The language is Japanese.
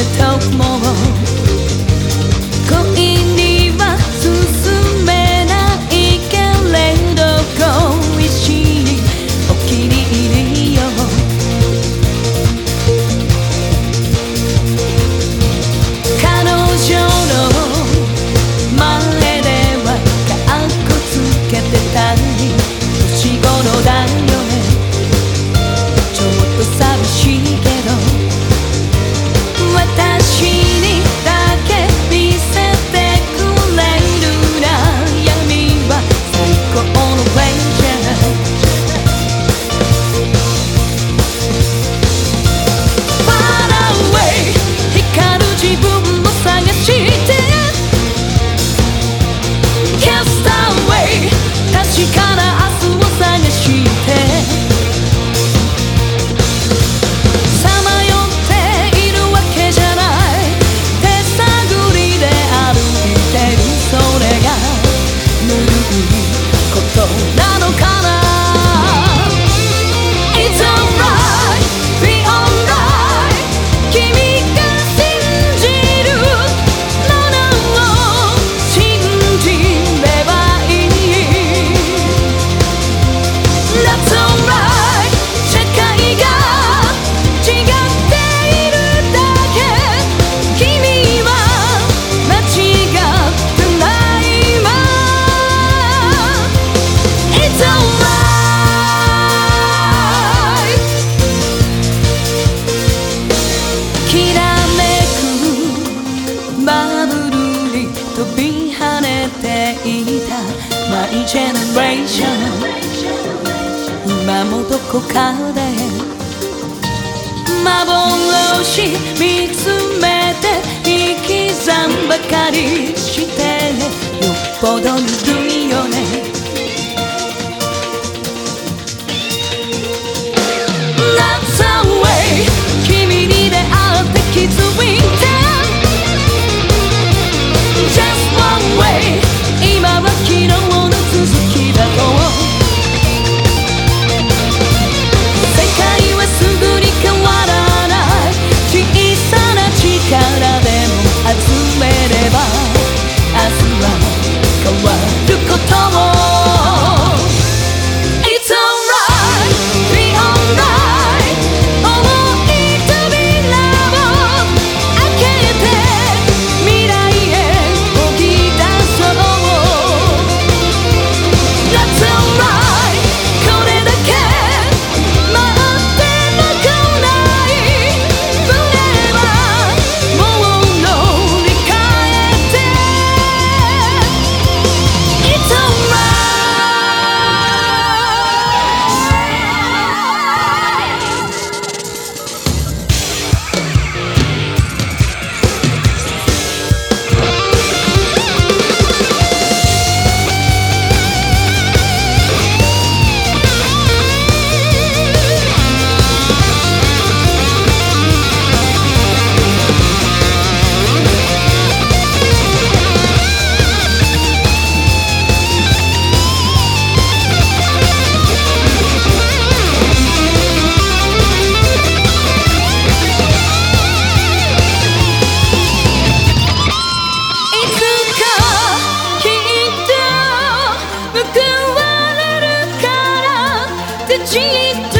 Het helpt morgen. generation. 今もどこかで。幻見つめて生きざんばかりしてよっぽどに cheat.